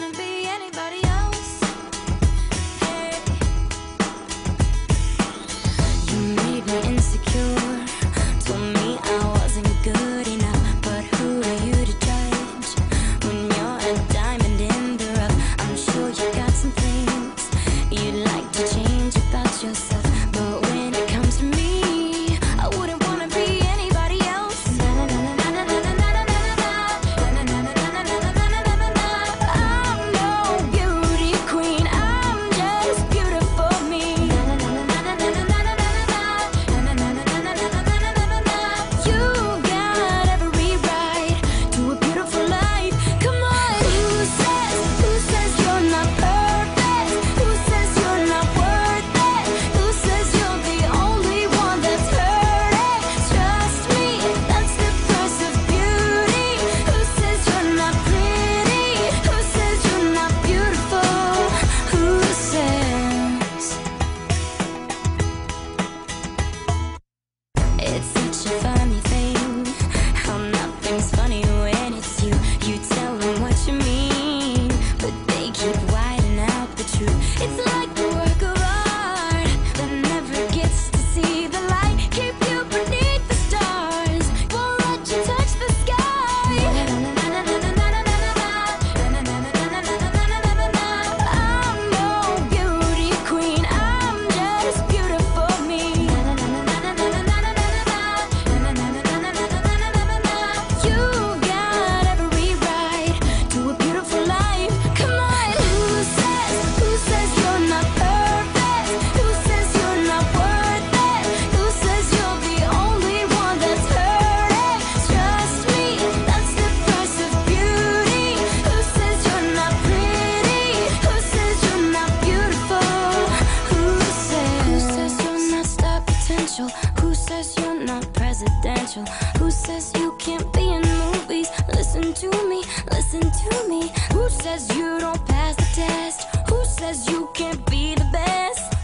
wanna be like Not presidential. Who says you can't be in movies? Listen to me, listen to me. Who says you don't pass the test? Who says you can't be the best?